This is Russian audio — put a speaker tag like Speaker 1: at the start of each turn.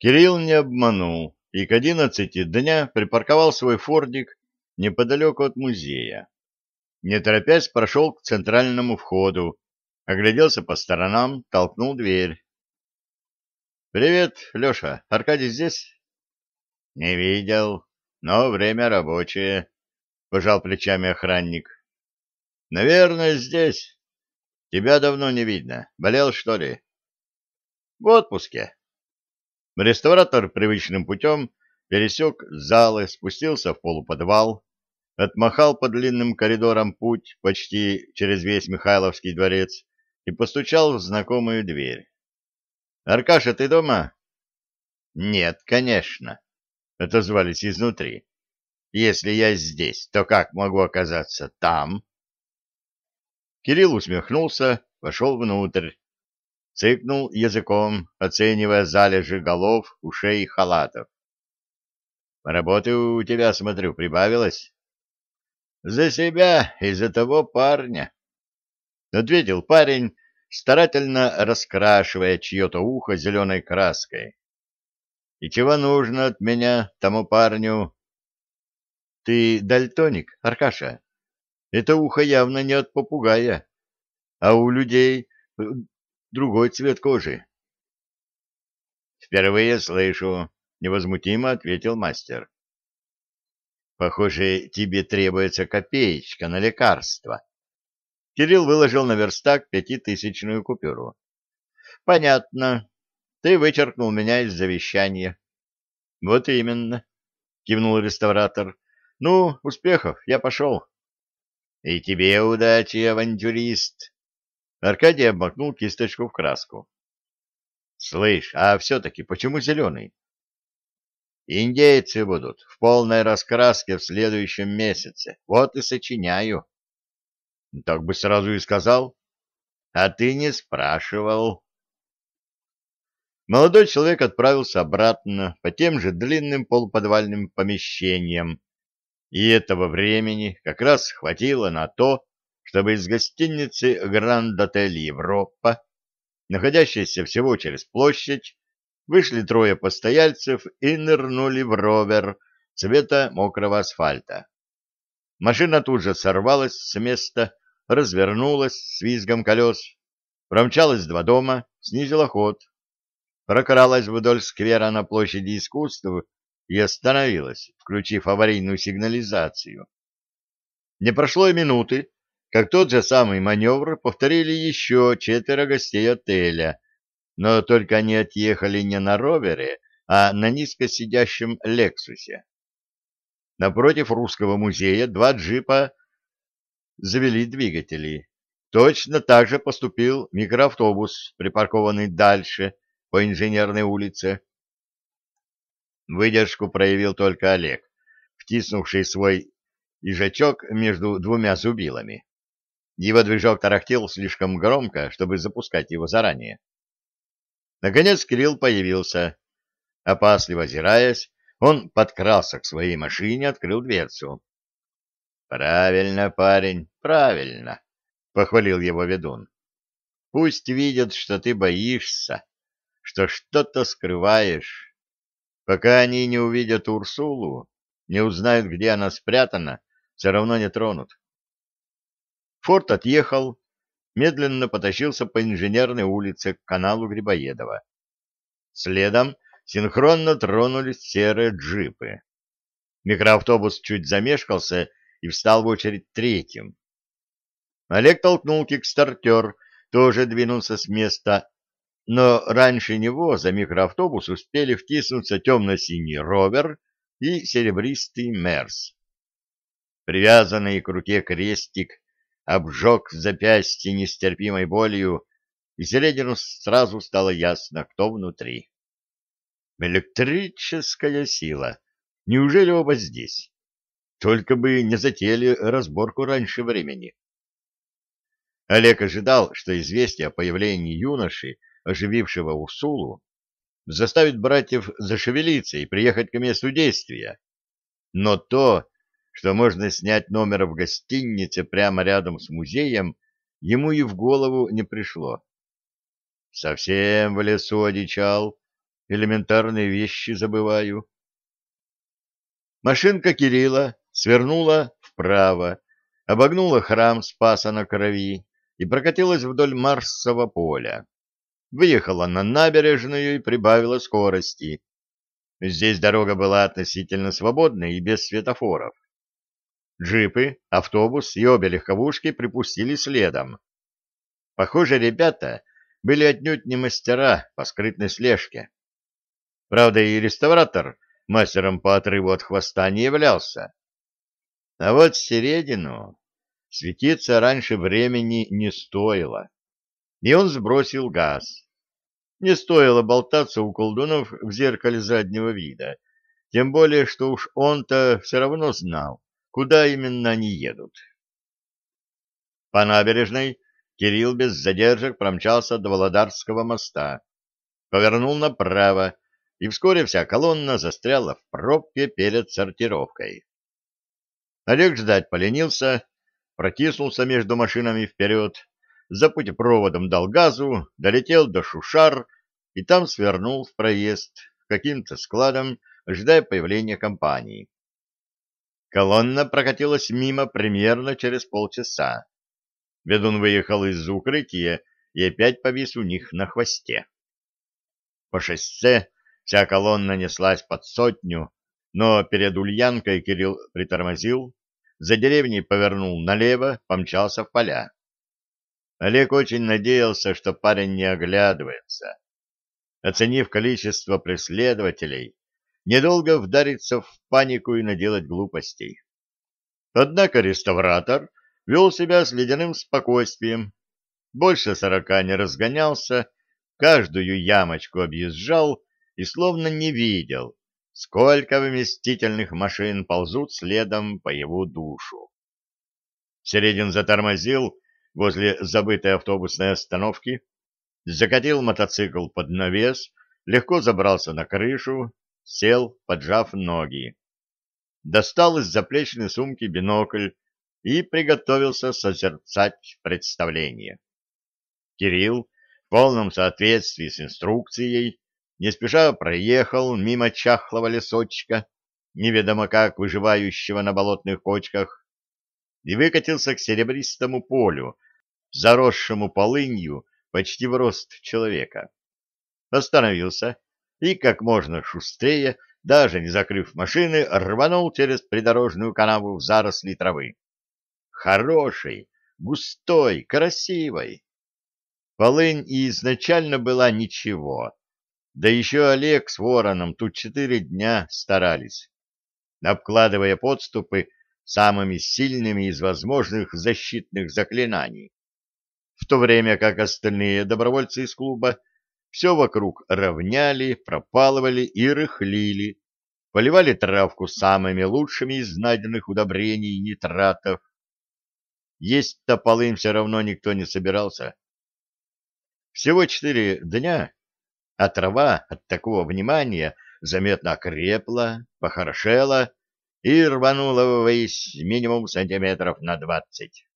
Speaker 1: Кирилл не обманул и к одиннадцати дня припарковал свой фордик неподалеку от музея. Не торопясь, прошел к центральному входу, огляделся по сторонам, толкнул дверь. — Привет, Леша. Аркадий здесь? — Не видел, но время рабочее, — пожал плечами охранник. — Наверное, здесь. Тебя давно не видно. Болел, что ли? — В отпуске. Реставратор привычным путем пересек залы, спустился в полуподвал, отмахал по длинным коридорам путь почти через весь Михайловский дворец и постучал в знакомую дверь. — Аркаша, ты дома? — Нет, конечно, — отозвались изнутри. — Если я здесь, то как могу оказаться там? Кирилл усмехнулся, вошел внутрь цыкнул языком, оценивая залежи голов, ушей и халатов. «Работы у тебя, смотрю, прибавилось?» «За себя и за того парня», — ответил парень, старательно раскрашивая чье-то ухо зеленой краской. «И чего нужно от меня тому парню?» «Ты дальтоник, Аркаша. Это ухо явно не от попугая, а у людей другой цвет кожи. «Впервые слышу», — невозмутимо ответил мастер. «Похоже, тебе требуется копеечка на лекарство». Кирилл выложил на верстак пятитысячную купюру. «Понятно. Ты вычеркнул меня из завещания». «Вот именно», — кивнул реставратор. «Ну, успехов, я пошел». «И тебе удачи, авантюрист», Аркадий обмакнул кисточку в краску. — Слышь, а все-таки почему зеленый? — Индейцы будут в полной раскраске в следующем месяце. Вот и сочиняю. — Так бы сразу и сказал. — А ты не спрашивал. Молодой человек отправился обратно по тем же длинным полуподвальным помещениям, и этого времени как раз хватило на то, чтобы из гостиницы Гранд-отель Европа, находящейся всего через площадь, вышли трое постояльцев и нырнули в ровер цвета мокрого асфальта. Машина тут же сорвалась с места, развернулась с визгом колес, промчалась два дома, снизила ход, прокралась вдоль сквера на площади искусств и остановилась, включив аварийную сигнализацию. Не прошло и минуты, как тот же самый маневр повторили еще четверо гостей отеля, но только они отъехали не на ровере, а на низко сидящем «Лексусе». Напротив русского музея два джипа завели двигатели. Точно так же поступил микроавтобус, припаркованный дальше, по инженерной улице. Выдержку проявил только Олег, втиснувший свой ежачок между двумя зубилами. Его движок тарахтел слишком громко, чтобы запускать его заранее. Наконец Кирилл появился. Опасливо озираясь, он подкрался к своей машине, открыл дверцу. — Правильно, парень, правильно, — похвалил его ведун. — Пусть видят, что ты боишься, что что-то скрываешь. Пока они не увидят Урсулу, не узнают, где она спрятана, все равно не тронут. Форт отъехал, медленно потащился по инженерной улице к каналу Грибоедова. Следом синхронно тронулись серые джипы. Микроавтобус чуть замешкался и встал в очередь третьим. Олег толкнул кикстартер, тоже двинулся с места, но раньше него за микроавтобус успели втиснуться темно-синий ровер и серебристый мерс. Привязанный к руке крестик обжег запястье нестерпимой болью, и Селедину сразу стало ясно, кто внутри. Электрическая сила. Неужели оба здесь? Только бы не затеяли разборку раньше времени. Олег ожидал, что известие о появлении юноши, оживившего Урсулу, заставит братьев зашевелиться и приехать к месту действия. Но то, что можно снять номер в гостинице прямо рядом с музеем, ему и в голову не пришло. Совсем в лесу одичал, элементарные вещи забываю. Машинка Кирилла свернула вправо, обогнула храм Спаса на Крови и прокатилась вдоль Марсового поля. Выехала на набережную и прибавила скорости. Здесь дорога была относительно свободной и без светофоров. Джипы, автобус и обе легковушки припустили следом. Похоже, ребята были отнюдь не мастера по скрытной слежке. Правда, и реставратор мастером по отрыву от хвоста не являлся. А вот середину светиться раньше времени не стоило, и он сбросил газ. Не стоило болтаться у колдунов в зеркале заднего вида, тем более, что уж он-то все равно знал, куда именно они едут. По набережной Кирилл без задержек промчался до Володарского моста, повернул направо, и вскоре вся колонна застряла в пробке перед сортировкой. Олег ждать поленился, протиснулся между машинами вперед, за путепроводом дал газу, долетел до Шушар и там свернул в проезд каким-то складом, ожидая появления компании. Колонна прокатилась мимо примерно через полчаса. Ведун выехал из укрытия и опять повис у них на хвосте. По шоссе вся колонна неслась под сотню, но перед Ульянкой Кирилл притормозил, за деревней повернул налево, помчался в поля. Олег очень надеялся, что парень не оглядывается. Оценив количество преследователей, недолго вдариться в панику и наделать глупостей. Однако реставратор вел себя с ледяным спокойствием, больше сорока не разгонялся, каждую ямочку объезжал и словно не видел, сколько вместительных машин ползут следом по его душу. Середин затормозил возле забытой автобусной остановки, закатил мотоцикл под навес, легко забрался на крышу, сел, поджав ноги. Достал из заплечной сумки бинокль и приготовился созерцать представление. Кирилл в полном соответствии с инструкцией не спеша проехал мимо чахлого лесочка, неведомо как выживающего на болотных кочках, и выкатился к серебристому полю, заросшему полынью почти в рост человека. Остановился и как можно шустрее, даже не закрыв машины, рванул через придорожную канаву в заросли травы. Хороший, густой, красивой. Полынь и изначально была ничего. Да еще Олег с Вороном тут четыре дня старались, обкладывая подступы самыми сильными из возможных защитных заклинаний. В то время как остальные добровольцы из клуба все вокруг равняли, пропалывали и рыхлили, поливали травку самыми лучшими из найденных удобрений и нитратов. Есть-то полым все равно никто не собирался. Всего четыре дня, а трава от такого внимания заметно окрепла, похорошела и рванула ввысь минимум сантиметров на двадцать.